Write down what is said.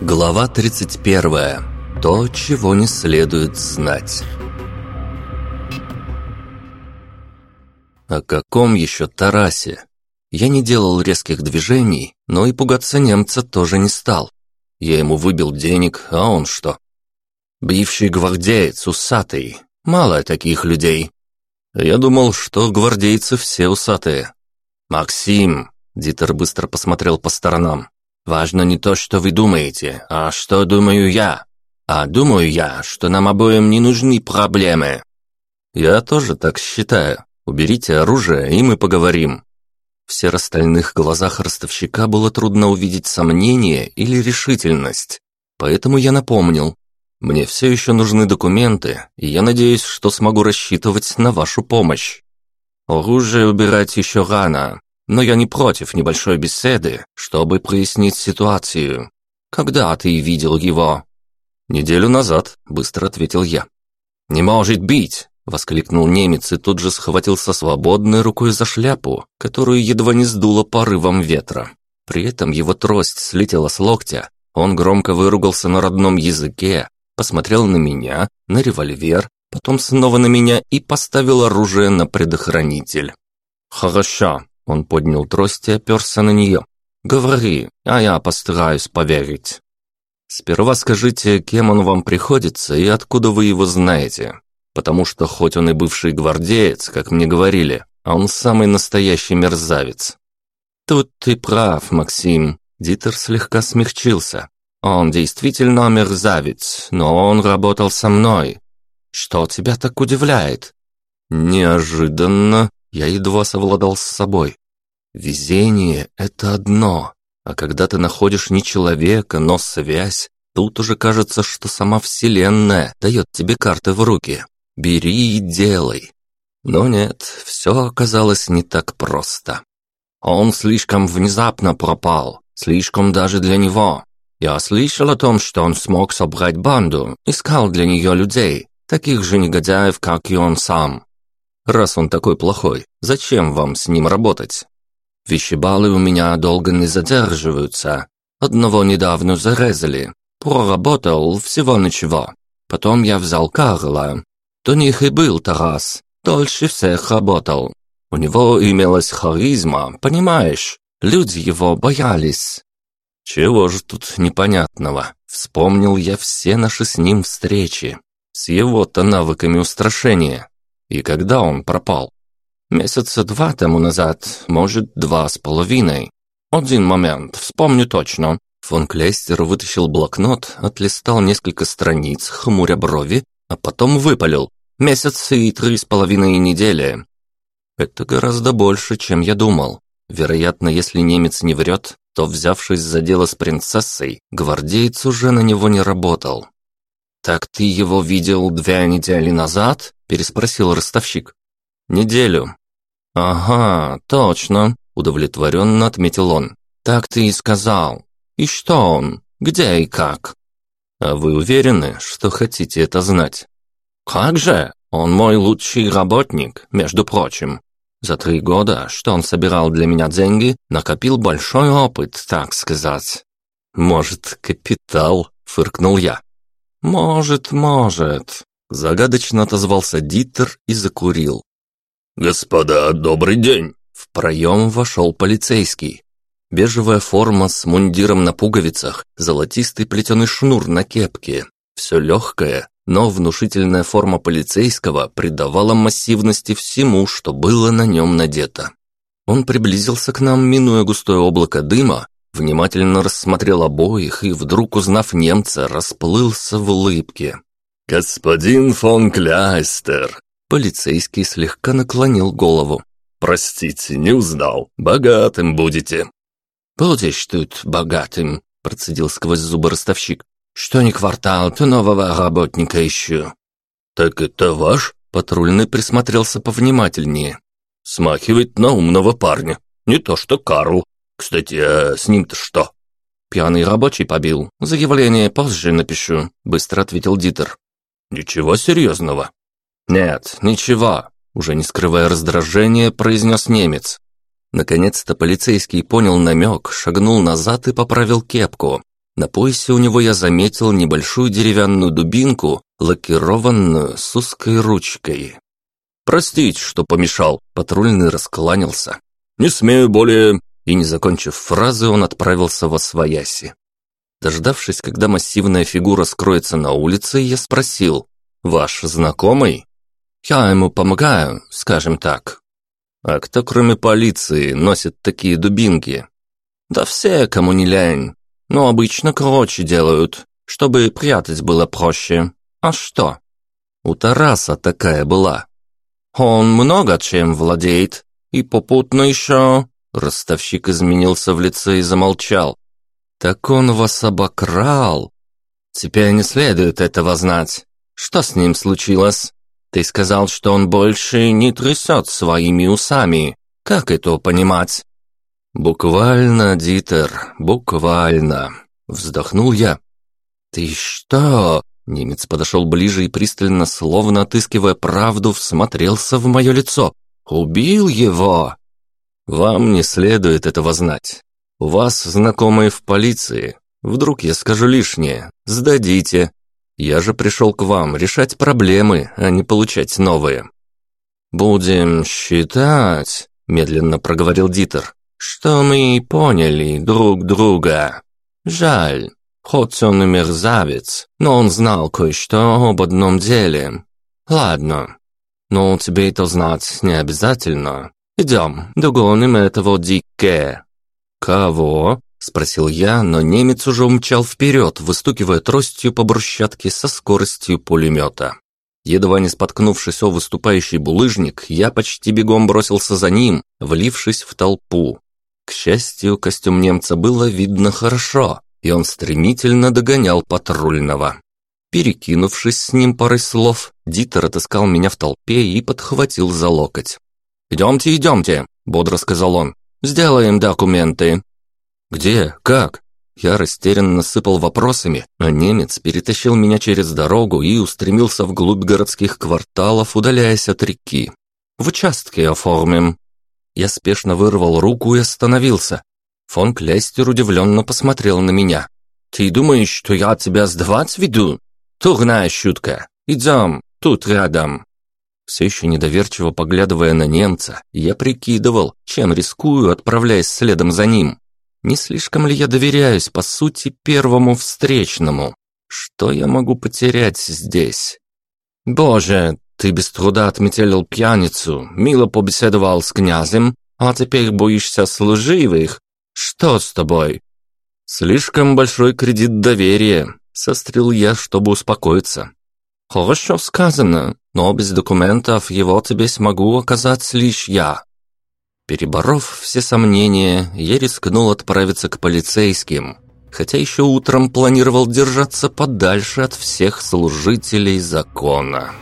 Глава 31. То, чего не следует знать. О каком еще Тарасе? Я не делал резких движений, но и пугаться немца тоже не стал. Я ему выбил денег, а он что? Бывший гвардеец, усатый. Мало таких людей. Я думал, что гвардейцы все усатые. «Максим!» – Дитер быстро посмотрел по сторонам. «Важно не то, что вы думаете, а что думаю я. А думаю я, что нам обоим не нужны проблемы». «Я тоже так считаю. Уберите оружие, и мы поговорим». В серо-стальных глазах ростовщика было трудно увидеть сомнение или решительность. Поэтому я напомнил. «Мне все еще нужны документы, и я надеюсь, что смогу рассчитывать на вашу помощь». Оружие убирать еще рано, но я не против небольшой беседы, чтобы прояснить ситуацию. Когда ты видел его? Неделю назад, быстро ответил я. Не может быть, воскликнул немец и тут же схватился свободной рукой за шляпу, которую едва не сдуло порывом ветра. При этом его трость слетела с локтя. Он громко выругался на родном языке, посмотрел на меня, на револьвер, потом снова на меня и поставил оружие на предохранитель. «Хорошо», — он поднял трость и оперся на нее. «Говори, а я постараюсь поверить». «Сперва скажите, кем он вам приходится и откуда вы его знаете. Потому что хоть он и бывший гвардеец, как мне говорили, а он самый настоящий мерзавец». «Тут ты прав, Максим», — Дитер слегка смягчился. «Он действительно мерзавец, но он работал со мной, что тебя так удивляет?» «Неожиданно я едва совладал с собой. Везение — это одно, а когда ты находишь не человека, но связь, тут уже кажется, что сама Вселенная дает тебе карты в руки. Бери и делай». Но нет, все оказалось не так просто. Он слишком внезапно пропал, слишком даже для него. Я слышал о том, что он смог собрать банду, искал для нее людей, Таких же негодяев, как и он сам. Раз он такой плохой, зачем вам с ним работать? Вещебалы у меня долго не задерживаются. Одного недавно зарезали. Проработал всего ничего. Потом я взял Карла. До них и был Тарас. Дольше всех работал. У него имелась харизма, понимаешь? Люди его боялись. Чего же тут непонятного? Вспомнил я все наши с ним встречи с его-то навыками устрашения. И когда он пропал? Месяца два тому назад, может, два с половиной. Один момент, вспомню точно. Фон Клейстер вытащил блокнот, отлистал несколько страниц, хмуря брови, а потом выпалил. Месяц и три с половиной недели. Это гораздо больше, чем я думал. Вероятно, если немец не врет, то, взявшись за дело с принцессой, гвардеец уже на него не работал. «Так ты его видел две недели назад?» – переспросил ростовщик. «Неделю». «Ага, точно», – удовлетворенно отметил он. «Так ты и сказал. И что он? Где и как?» «А вы уверены, что хотите это знать?» «Как же? Он мой лучший работник, между прочим. За три года, что он собирал для меня деньги, накопил большой опыт, так сказать». «Может, капитал?» – фыркнул я. «Может, может», – загадочно отозвался Диттер и закурил. «Господа, добрый день!» В проем вошел полицейский. Бежевая форма с мундиром на пуговицах, золотистый плетеный шнур на кепке. Все легкое, но внушительная форма полицейского придавала массивности всему, что было на нем надето. Он приблизился к нам, минуя густое облако дыма, внимательно рассмотрел обоих и, вдруг узнав немца, расплылся в улыбке. «Господин фон Кляйстер!» Полицейский слегка наклонил голову. «Простите, не узнал. Богатым будете». «Будешь тут богатым», – процедил сквозь зубы ростовщик. «Что не квартал, то нового работника ищу». «Так это ваш?» – патрульный присмотрелся повнимательнее. «Смахивает на умного парня. Не то что Карл. Кстати, а с ним-то что? Пьяный рабочий побил. Заявление позже напишу, быстро ответил Дитер. Ничего серьезного. Нет, ничего, уже не скрывая раздражения, произнес немец. Наконец-то полицейский понял намек, шагнул назад и поправил кепку. На поясе у него я заметил небольшую деревянную дубинку, лакированную с узкой ручкой. «Простите, что помешал», — патрульный раскланялся. «Не смею более...» И, не закончив фразы, он отправился во свояси. Дождавшись, когда массивная фигура скроется на улице, я спросил, «Ваш знакомый?» «Я ему помогаю, скажем так». «А кто, кроме полиции, носит такие дубинки?» «Да все, кому не лень. Но обычно короче делают, чтобы прятать было проще. А что?» «У Тараса такая была». «Он много чем владеет. И попутно еще...» Ростовщик изменился в лице и замолчал. «Так он вас обокрал!» «Тебе не следует этого знать. Что с ним случилось? Ты сказал, что он больше не трясет своими усами. Как это понимать?» «Буквально, Дитер, буквально!» Вздохнул я. «Ты что?» Немец подошел ближе и пристально, словно отыскивая правду, всмотрелся в мое лицо. «Убил его!» «Вам не следует этого знать. Вас знакомые в полиции. Вдруг я скажу лишнее. Сдадите. Я же пришел к вам решать проблемы, а не получать новые». «Будем считать», — медленно проговорил Дитер, «что мы поняли друг друга. Жаль, хоть он и мерзавец, но он знал кое-что об одном деле. Ладно, но тебе это знать не обязательно. Идем, догоним этого Дике». «Кого?» – спросил я, но немец уже умчал вперед, выстукивая тростью по брусчатке со скоростью пулемета. Едва не споткнувшись о выступающий булыжник, я почти бегом бросился за ним, влившись в толпу. К счастью, костюм немца было видно хорошо, и он стремительно догонял патрульного. Перекинувшись с ним парой слов, Дитер отыскал меня в толпе и подхватил за локоть. «Идемте, идемте», — бодро сказал он. «Сделаем документы». «Где? Как?» Я растерянно сыпал вопросами, а немец перетащил меня через дорогу и устремился вглубь городских кварталов, удаляясь от реки. «В участке оформим». Я спешно вырвал руку и остановился. Фон Клястер удивленно посмотрел на меня. «Ты думаешь, что я тебя сдавать веду? Турная шутка. Идем, тут рядом». Все еще недоверчиво поглядывая на немца, я прикидывал, чем рискую, отправляясь следом за ним. Не слишком ли я доверяюсь, по сути, первому встречному? Что я могу потерять здесь? Боже, ты без труда отметелил пьяницу, мило побеседовал с князем, а теперь боишься служивых. Что с тобой? Слишком большой кредит доверия, сострил я, чтобы успокоиться. Хорошо сказано, но без документов его тебе смогу оказать лишь я. Переборов все сомнения, я рискнул отправиться к полицейским, хотя еще утром планировал держаться подальше от всех служителей закона.